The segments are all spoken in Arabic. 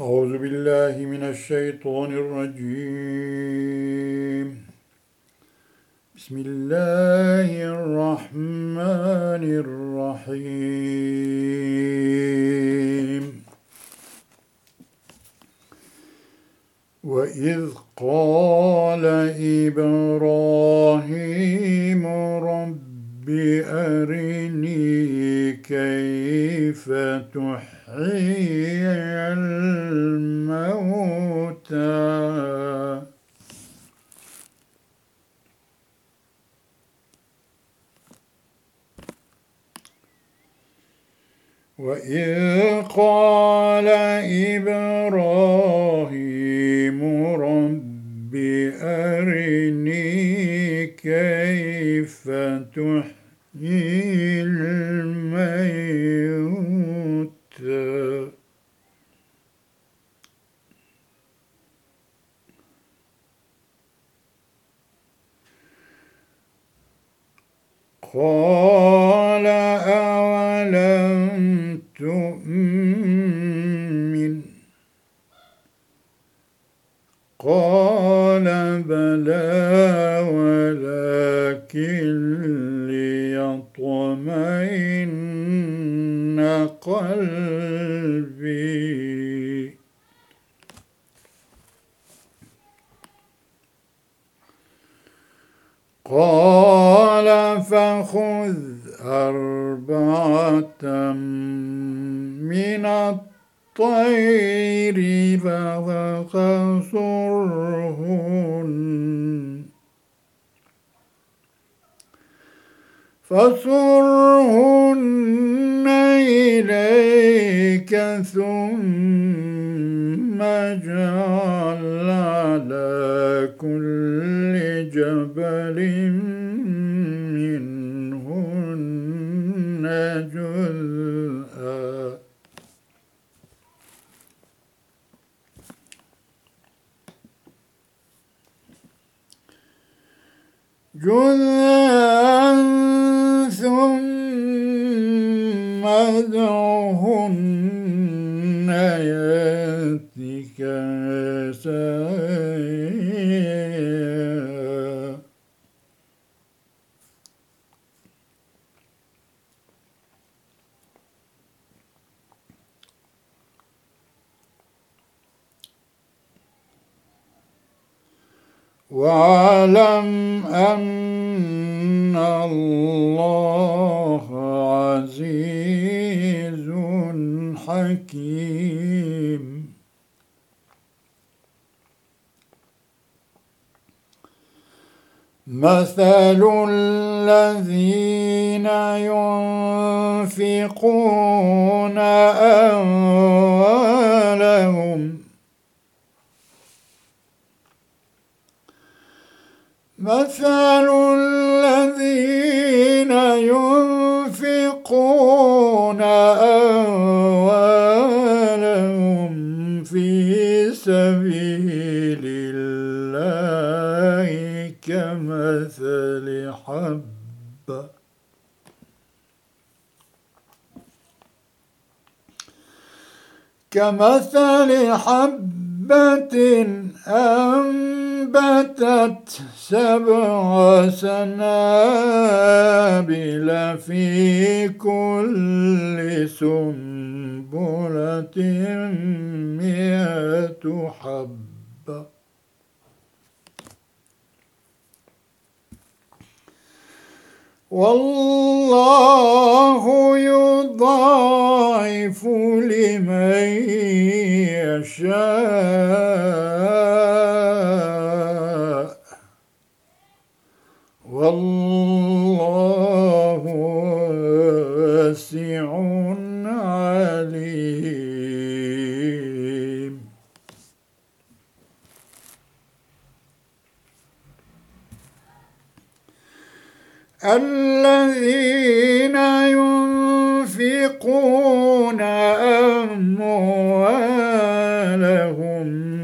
أعوذ بالله من الشيطان الرجيم. بسم الله الرحمن الرحيم. وإذ قال إبراهيم رب أرني كيف تحيي الموتى. وإذ قال إبراهيم رب أرني كيف تحيي الموتى قال أولم تؤمن؟ قال بلى ولكن ليطمئن قلبي قال فخذ من الطير فقصرهن فصرهن إليك ثم اجعل على كل جبل Good حكيم. مثل الذين ينفقون أموالهم. مثل الذين ينفقون أموالهم. كمثل حبة. كمثل حبة أنبتت سبع سنابل في كل سنبلة مئة حبة. والله يضاعف لمن يشاء.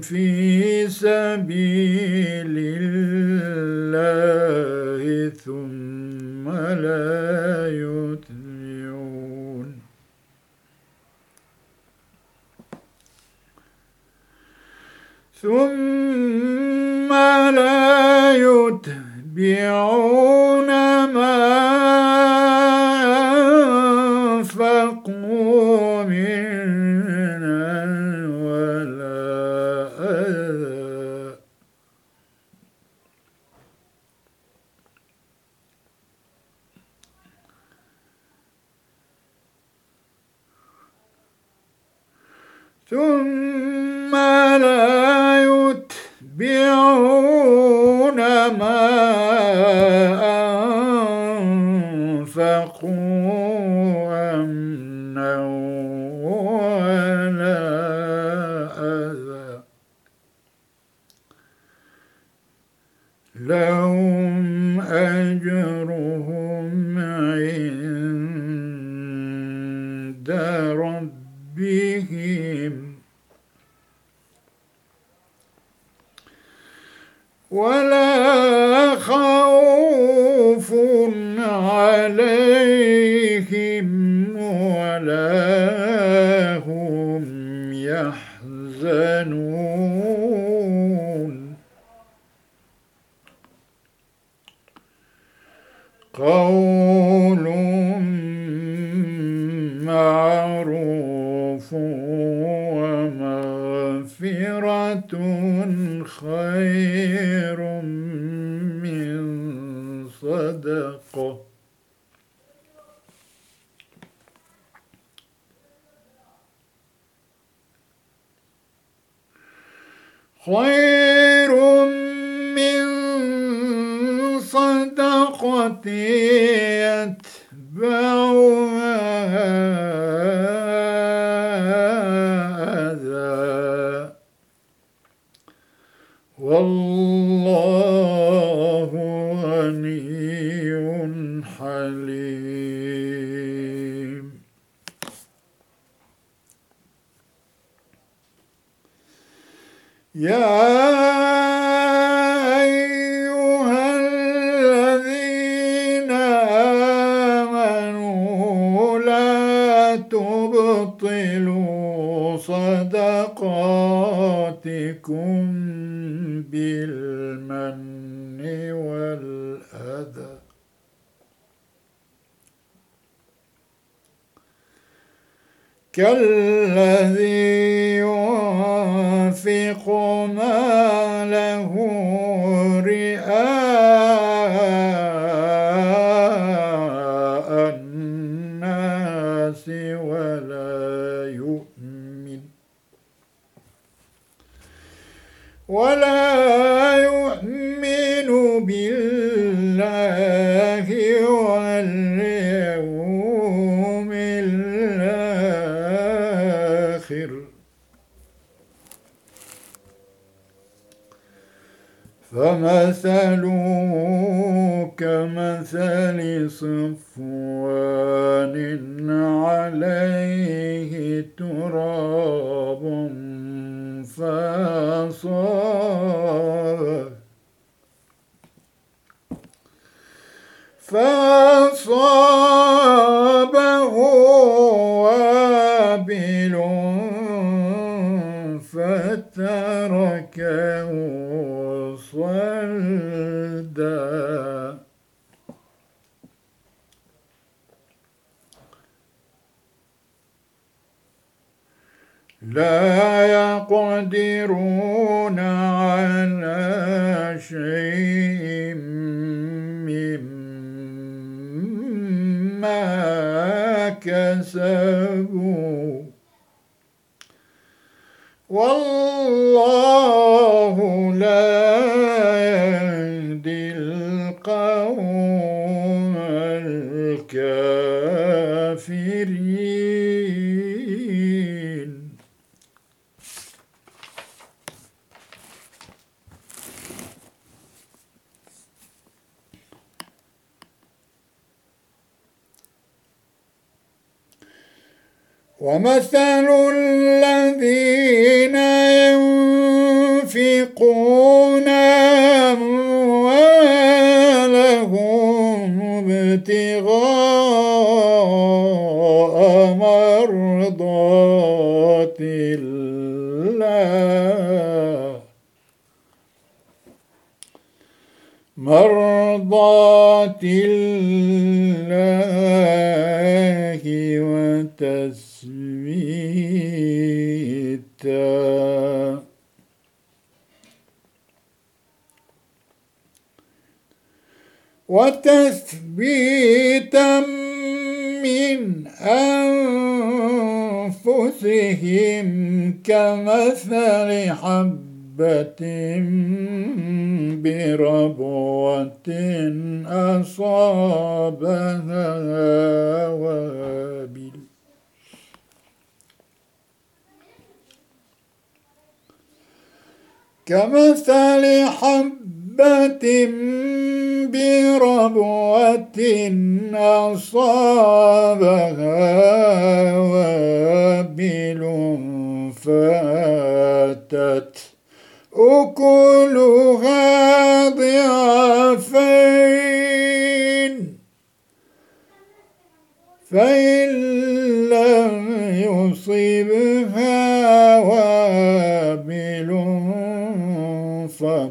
في سبيل الله ثم لا يتبعون. ثم لا يتبعون. ثم ربهم ولا خوف عليهم ولا هم يحزنون. قول خير من صدقه خير من صدقة يتبعها يا تبطلوا صدقاتكم بالمن والأذى. كالذي ينفق ماله فمثله كمثل صفوان عليه تراب فأصابه فأصابه وابل فتركه صلدا لا يقدرون على شيء. ومثل وتثبيتا وتثبيتا من أنفسهم كمثل حب حبة بربوة أصابها وابل. كمثل حبة بربوة أصابها وابل فاتت. أكلها ضعفين. فإن لم يصبها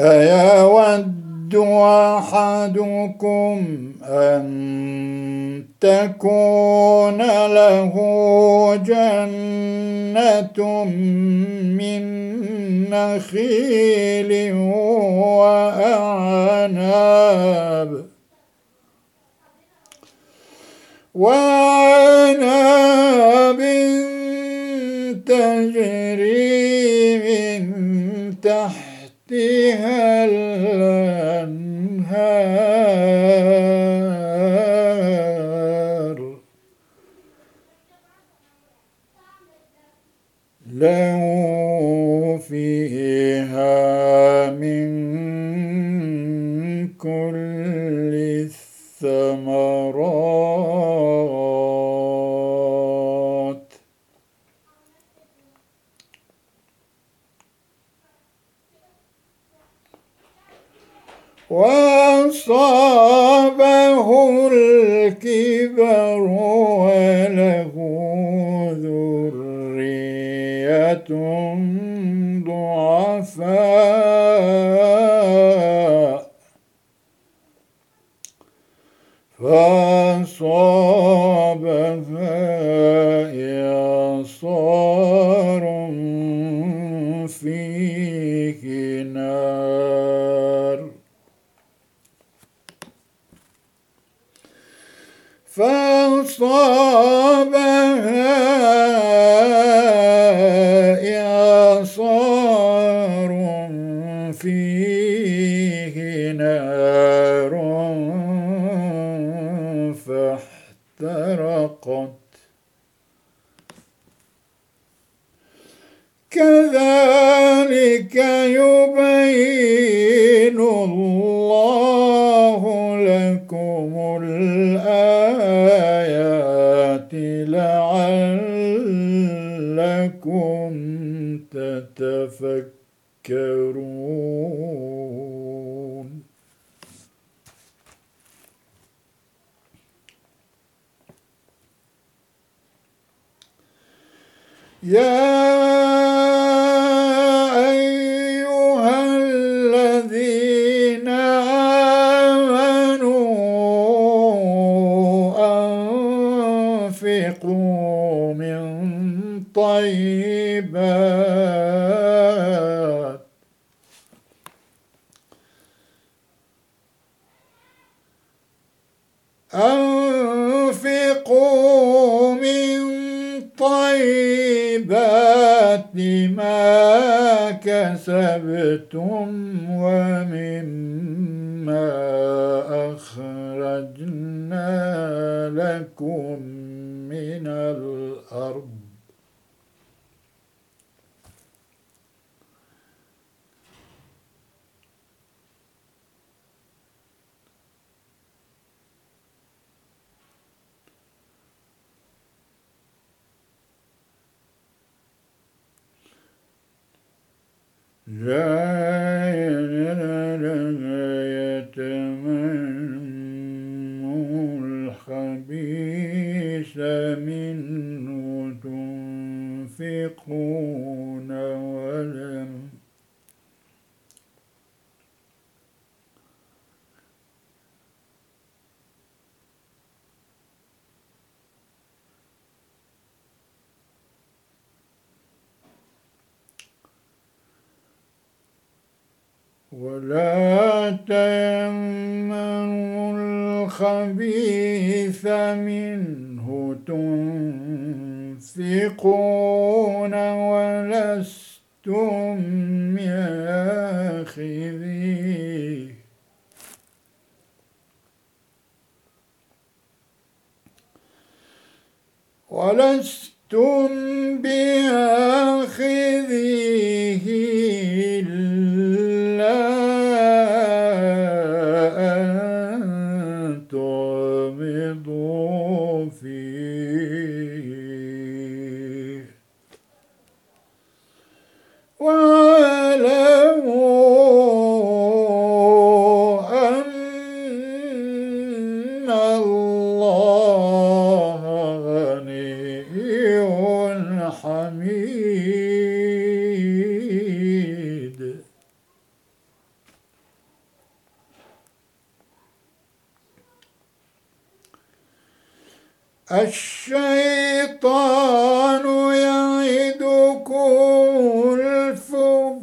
أيود أحدكم أن تكون له جنة من نخيل وأعناب. وعناب تجري تحتها الأنهار فأصابها إعصار فيه نار فأصابها فاحترقت كذلك يبين الله لكم الآيات لعلكم تتفكرون. يا أيها الذين آمنوا أنفقوا من طيبات كسبتم ومما أخرجنا لكم من الأرض منه تنفقون ولم ولا تيمنوا الخبيث منه تنفقون ولستم ياخذيه ولستم بآخذيه. الشيطان يعدكم الفقر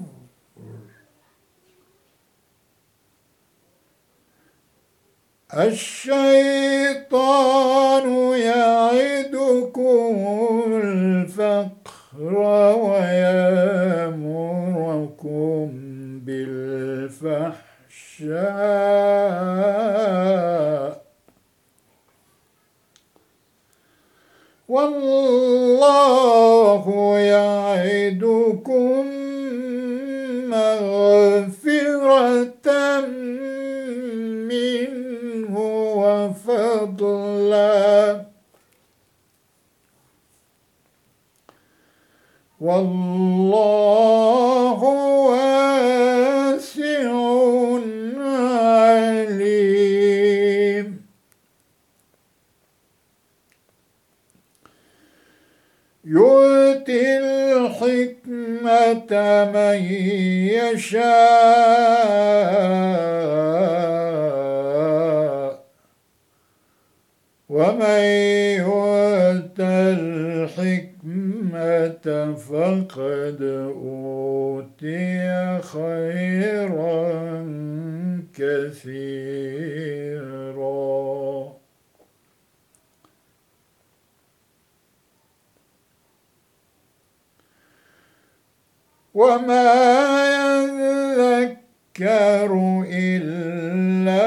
الشيطان يعدكم الفقر ويامركم بالفحشاء. والله يعدكم مغفرة منه وفضلا. والله الحكمة من يشاء ومن يؤت الحكمة فقد أوتي خيرا كثيرا. وما يذكر إلا